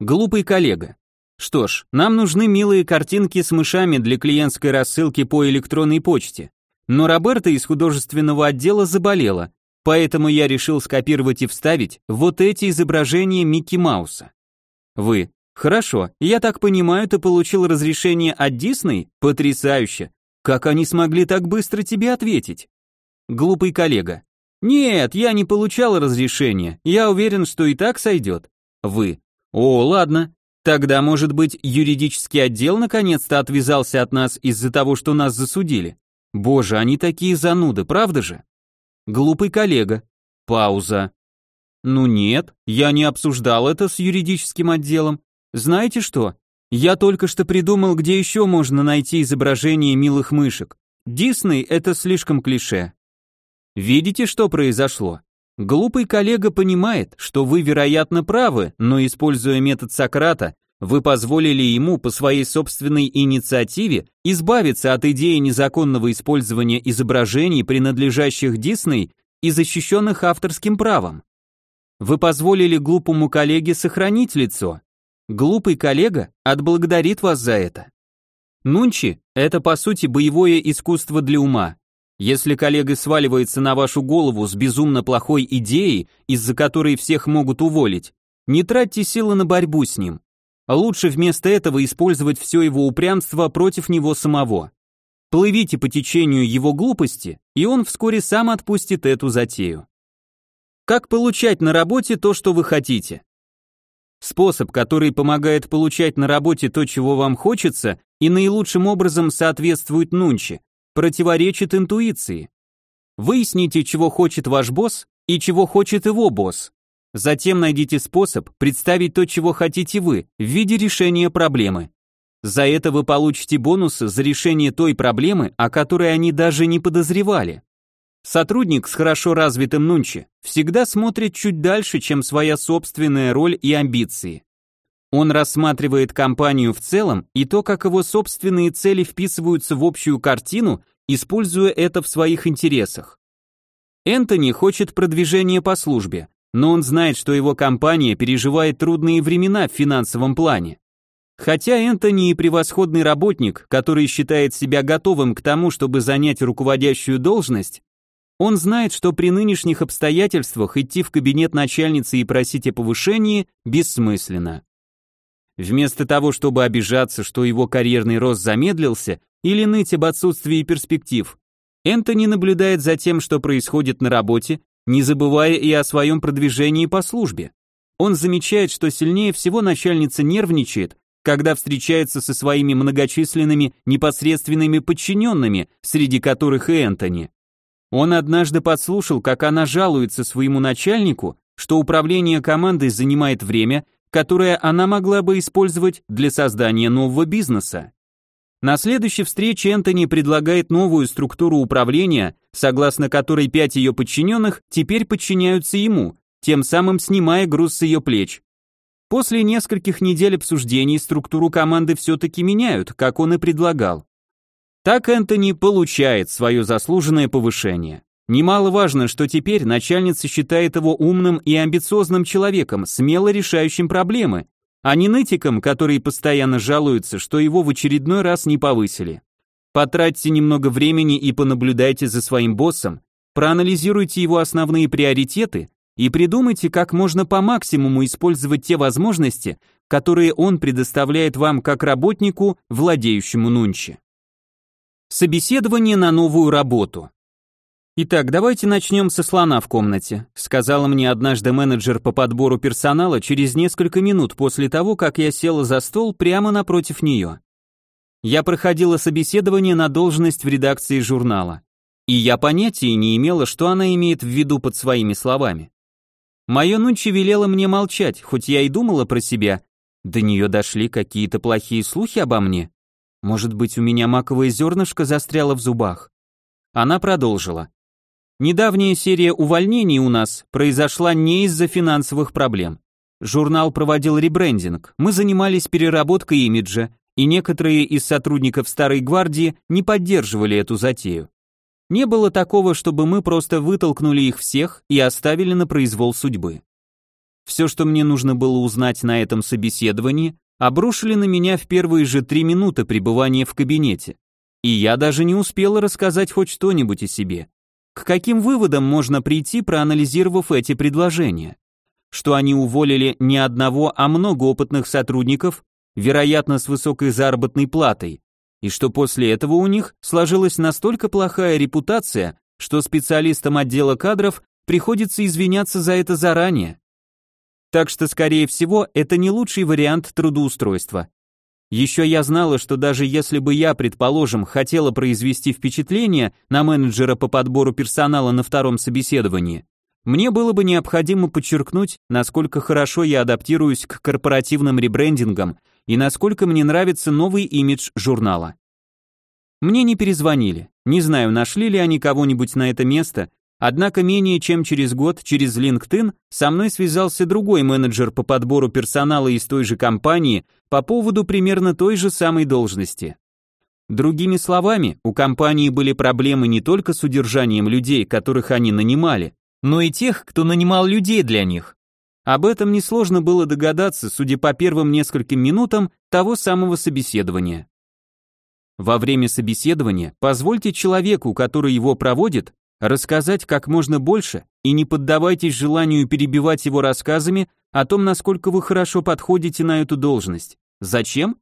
Глупый коллега. Что ж, нам нужны милые картинки с мышами для клиентской рассылки по электронной почте. Но Роберта из художественного отдела заболела, Поэтому я решил скопировать и вставить вот эти изображения Микки Мауса. Вы. Хорошо, я так понимаю, ты получил разрешение от Дисней? Потрясающе. Как они смогли так быстро тебе ответить? Глупый коллега. Нет, я не получал разрешения. Я уверен, что и так сойдет. Вы. О, ладно. Тогда, может быть, юридический отдел наконец-то отвязался от нас из-за того, что нас засудили. Боже, они такие зануды, правда же? Глупый коллега. Пауза. Ну нет, я не обсуждал это с юридическим отделом. Знаете что? Я только что придумал, где еще можно найти изображение милых мышек. Дисней это слишком клише. Видите, что произошло? Глупый коллега понимает, что вы, вероятно, правы, но используя метод Сократа, вы позволили ему по своей собственной инициативе избавиться от идеи незаконного использования изображений, принадлежащих Дисней и защищенных авторским правом. Вы позволили глупому коллеге сохранить лицо. Глупый коллега отблагодарит вас за это. Нунчи – это по сути боевое искусство для ума. Если коллега сваливается на вашу голову с безумно плохой идеей, из-за которой всех могут уволить, не тратьте силы на борьбу с ним. Лучше вместо этого использовать все его упрямство против него самого. Плывите по течению его глупости, и он вскоре сам отпустит эту затею. Как получать на работе то, что вы хотите? Способ, который помогает получать на работе то, чего вам хочется, и наилучшим образом соответствует нунче, противоречит интуиции. Выясните, чего хочет ваш босс и чего хочет его босс. Затем найдите способ представить то, чего хотите вы, в виде решения проблемы. За это вы получите бонусы за решение той проблемы, о которой они даже не подозревали. Сотрудник с хорошо развитым нунчи всегда смотрит чуть дальше, чем своя собственная роль и амбиции. Он рассматривает компанию в целом и то, как его собственные цели вписываются в общую картину, используя это в своих интересах. Энтони хочет продвижения по службе, но он знает, что его компания переживает трудные времена в финансовом плане. Хотя Энтони и превосходный работник, который считает себя готовым к тому, чтобы занять руководящую должность, он знает, что при нынешних обстоятельствах идти в кабинет начальницы и просить о повышении бессмысленно. Вместо того, чтобы обижаться, что его карьерный рост замедлился, или ныть об отсутствии перспектив, Энтони наблюдает за тем, что происходит на работе, не забывая и о своем продвижении по службе. Он замечает, что сильнее всего начальница нервничает, когда встречается со своими многочисленными непосредственными подчиненными, среди которых и Энтони. Он однажды подслушал, как она жалуется своему начальнику, что управление командой занимает время, которое она могла бы использовать для создания нового бизнеса. На следующей встрече Энтони предлагает новую структуру управления, согласно которой пять ее подчиненных теперь подчиняются ему, тем самым снимая груз с ее плеч. После нескольких недель обсуждений структуру команды все-таки меняют, как он и предлагал. Так Энтони получает свое заслуженное повышение. Немаловажно, что теперь начальница считает его умным и амбициозным человеком, смело решающим проблемы, а не нытиком, который постоянно жалуется, что его в очередной раз не повысили. Потратьте немного времени и понаблюдайте за своим боссом, проанализируйте его основные приоритеты и придумайте, как можно по максимуму использовать те возможности, которые он предоставляет вам как работнику, владеющему Нунчи. Собеседование на новую работу. Итак, давайте начнем со слона в комнате, сказала мне однажды менеджер по подбору персонала через несколько минут после того, как я села за стол прямо напротив нее. Я проходила собеседование на должность в редакции журнала, и я понятия не имела, что она имеет в виду под своими словами. Мое нунчи велела мне молчать, хоть я и думала про себя. До нее дошли какие-то плохие слухи обо мне. Может быть, у меня маковое зернышко застряло в зубах. Она продолжила. Недавняя серия увольнений у нас произошла не из-за финансовых проблем. Журнал проводил ребрендинг, мы занимались переработкой имиджа, и некоторые из сотрудников Старой Гвардии не поддерживали эту затею. Не было такого, чтобы мы просто вытолкнули их всех и оставили на произвол судьбы. Все, что мне нужно было узнать на этом собеседовании, обрушили на меня в первые же три минуты пребывания в кабинете. И я даже не успела рассказать хоть что-нибудь о себе. К каким выводам можно прийти, проанализировав эти предложения? Что они уволили не одного, а много опытных сотрудников, вероятно, с высокой заработной платой, и что после этого у них сложилась настолько плохая репутация, что специалистам отдела кадров приходится извиняться за это заранее. Так что, скорее всего, это не лучший вариант трудоустройства. Еще я знала, что даже если бы я, предположим, хотела произвести впечатление на менеджера по подбору персонала на втором собеседовании, мне было бы необходимо подчеркнуть, насколько хорошо я адаптируюсь к корпоративным ребрендингам и насколько мне нравится новый имидж журнала. Мне не перезвонили. Не знаю, нашли ли они кого-нибудь на это место, Однако менее чем через год через LinkedIn со мной связался другой менеджер по подбору персонала из той же компании по поводу примерно той же самой должности. Другими словами, у компании были проблемы не только с удержанием людей, которых они нанимали, но и тех, кто нанимал людей для них. Об этом несложно было догадаться, судя по первым нескольким минутам того самого собеседования. Во время собеседования позвольте человеку, который его проводит, рассказать как можно больше и не поддавайтесь желанию перебивать его рассказами о том, насколько вы хорошо подходите на эту должность. Зачем?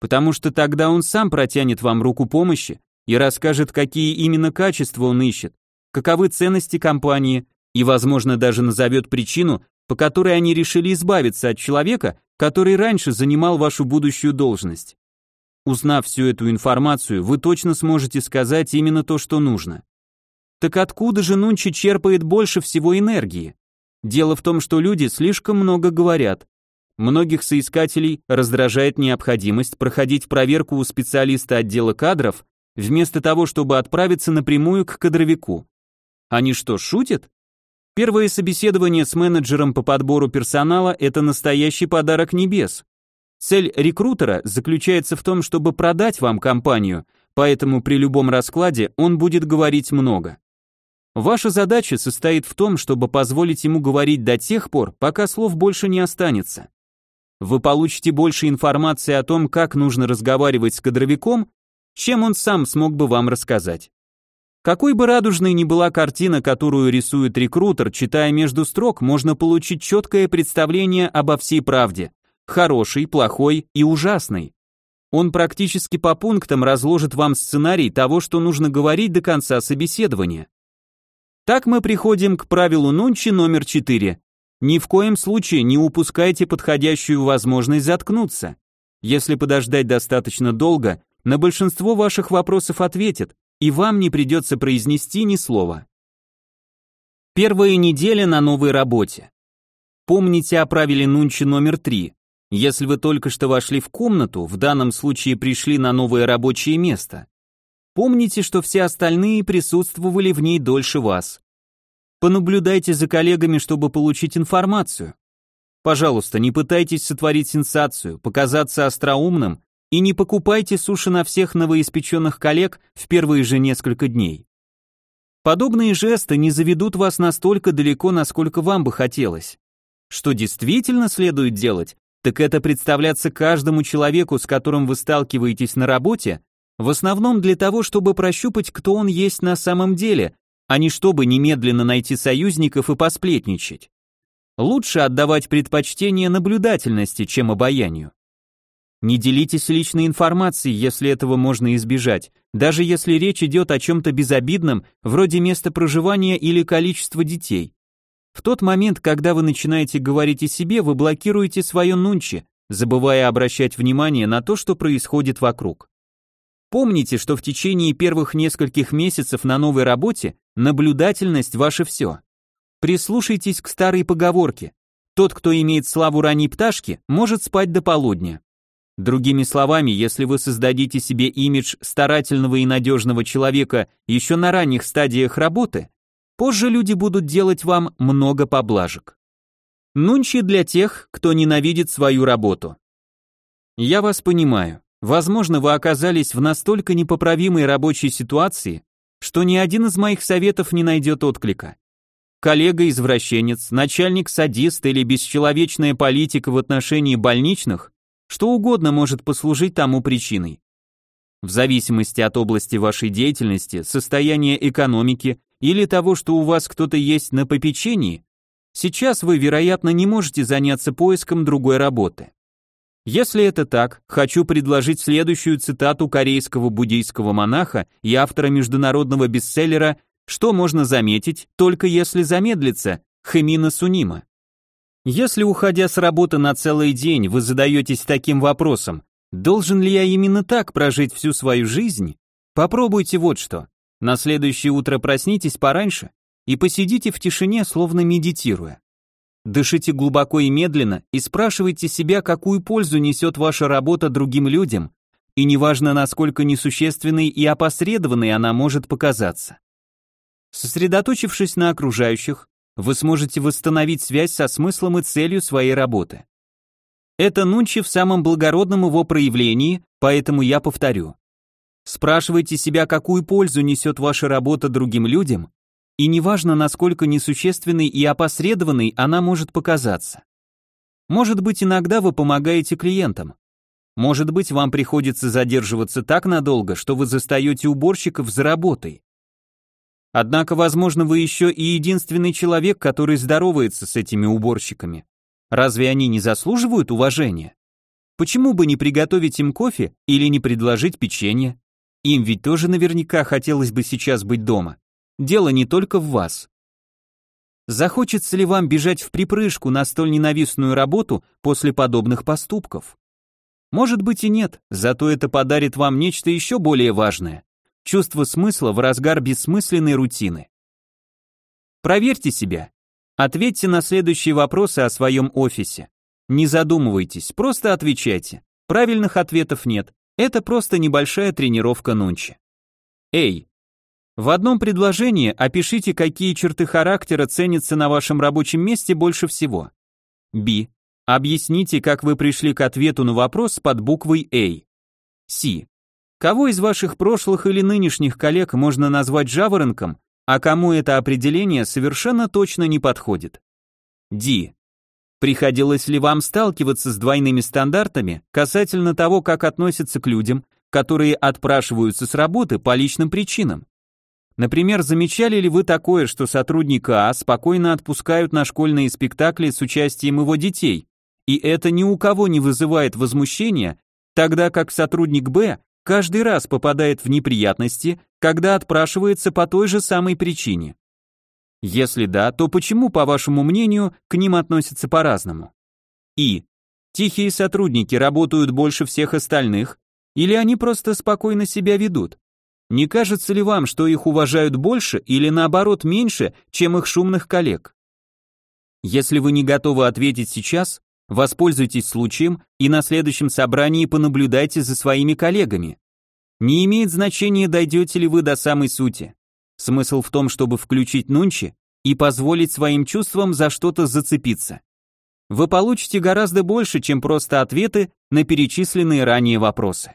Потому что тогда он сам протянет вам руку помощи и расскажет, какие именно качества он ищет, каковы ценности компании и, возможно, даже назовет причину, по которой они решили избавиться от человека, который раньше занимал вашу будущую должность. Узнав всю эту информацию, вы точно сможете сказать именно то, что нужно. Так откуда же Нунчи черпает больше всего энергии? Дело в том, что люди слишком много говорят. Многих соискателей раздражает необходимость проходить проверку у специалиста отдела кадров, вместо того, чтобы отправиться напрямую к кадровику. Они что, шутят? Первое собеседование с менеджером по подбору персонала – это настоящий подарок небес. Цель рекрутера заключается в том, чтобы продать вам компанию, поэтому при любом раскладе он будет говорить много. Ваша задача состоит в том, чтобы позволить ему говорить до тех пор, пока слов больше не останется. Вы получите больше информации о том, как нужно разговаривать с кадровиком, чем он сам смог бы вам рассказать. Какой бы радужной ни была картина, которую рисует рекрутер, читая между строк, можно получить четкое представление обо всей правде, хорошей, плохой и ужасной. Он практически по пунктам разложит вам сценарий того, что нужно говорить до конца собеседования. Так мы приходим к правилу Нунчи номер 4. Ни в коем случае не упускайте подходящую возможность заткнуться. Если подождать достаточно долго, на большинство ваших вопросов ответят, и вам не придется произнести ни слова. Первая неделя на новой работе. Помните о правиле Нунчи номер 3. Если вы только что вошли в комнату, в данном случае пришли на новое рабочее место, помните, что все остальные присутствовали в ней дольше вас. Понаблюдайте за коллегами, чтобы получить информацию. Пожалуйста, не пытайтесь сотворить сенсацию, показаться остроумным и не покупайте суши на всех новоиспеченных коллег в первые же несколько дней. Подобные жесты не заведут вас настолько далеко, насколько вам бы хотелось. Что действительно следует делать, так это представляться каждому человеку, с которым вы сталкиваетесь на работе, в основном для того, чтобы прощупать, кто он есть на самом деле, а не чтобы немедленно найти союзников и посплетничать. Лучше отдавать предпочтение наблюдательности, чем обаянию. Не делитесь личной информацией, если этого можно избежать, даже если речь идет о чем-то безобидном, вроде места проживания или количества детей. В тот момент, когда вы начинаете говорить о себе, вы блокируете свое нунчи, забывая обращать внимание на то, что происходит вокруг. Помните, что в течение первых нескольких месяцев на новой работе наблюдательность ваше все. Прислушайтесь к старой поговорке. Тот, кто имеет славу ранней пташки, может спать до полудня. Другими словами, если вы создадите себе имидж старательного и надежного человека еще на ранних стадиях работы, позже люди будут делать вам много поблажек. Нунчи для тех, кто ненавидит свою работу. Я вас понимаю. Возможно, вы оказались в настолько непоправимой рабочей ситуации, что ни один из моих советов не найдет отклика. Коллега-извращенец, начальник-садист или бесчеловечная политика в отношении больничных что угодно может послужить тому причиной. В зависимости от области вашей деятельности, состояния экономики или того, что у вас кто-то есть на попечении, сейчас вы, вероятно, не можете заняться поиском другой работы. Если это так, хочу предложить следующую цитату корейского буддийского монаха и автора международного бестселлера «Что можно заметить, только если замедлиться» Хэмина Сунима. Если, уходя с работы на целый день, вы задаетесь таким вопросом, должен ли я именно так прожить всю свою жизнь, попробуйте вот что. На следующее утро проснитесь пораньше и посидите в тишине, словно медитируя. Дышите глубоко и медленно и спрашивайте себя, какую пользу несет ваша работа другим людям, и неважно, насколько несущественной и опосредованной она может показаться. Сосредоточившись на окружающих, вы сможете восстановить связь со смыслом и целью своей работы. Это нунчи в самом благородном его проявлении, поэтому я повторю. Спрашивайте себя, какую пользу несет ваша работа другим людям, и неважно, насколько несущественной и опосредованной она может показаться. Может быть, иногда вы помогаете клиентам. Может быть, вам приходится задерживаться так надолго, что вы застаете уборщиков за работой. Однако, возможно, вы еще и единственный человек, который здоровается с этими уборщиками. Разве они не заслуживают уважения? Почему бы не приготовить им кофе или не предложить печенье? Им ведь тоже наверняка хотелось бы сейчас быть дома. Дело не только в вас. Захочется ли вам бежать в припрыжку на столь ненавистную работу после подобных поступков? Может быть и нет, зато это подарит вам нечто еще более важное чувство смысла в разгар бессмысленной рутины. Проверьте себя. Ответьте на следующие вопросы о своем офисе. Не задумывайтесь, просто отвечайте. Правильных ответов нет. Это просто небольшая тренировка нунчи. Эй. В одном предложении опишите, какие черты характера ценятся на вашем рабочем месте больше всего. Б. Объясните, как вы пришли к ответу на вопрос под буквой A. С. Кого из ваших прошлых или нынешних коллег можно назвать жаворонком, а кому это определение совершенно точно не подходит. Ди. Приходилось ли вам сталкиваться с двойными стандартами касательно того, как относятся к людям, которые отпрашиваются с работы по личным причинам? Например, замечали ли вы такое, что сотрудника А спокойно отпускают на школьные спектакли с участием его детей, и это ни у кого не вызывает возмущения, тогда как сотрудник Б каждый раз попадает в неприятности, когда отпрашивается по той же самой причине? Если да, то почему, по вашему мнению, к ним относятся по-разному? И. Тихие сотрудники работают больше всех остальных, или они просто спокойно себя ведут? Не кажется ли вам, что их уважают больше или наоборот меньше, чем их шумных коллег? Если вы не готовы ответить сейчас, воспользуйтесь случаем и на следующем собрании понаблюдайте за своими коллегами. Не имеет значения, дойдете ли вы до самой сути. Смысл в том, чтобы включить нунчи и позволить своим чувствам за что-то зацепиться. Вы получите гораздо больше, чем просто ответы на перечисленные ранее вопросы.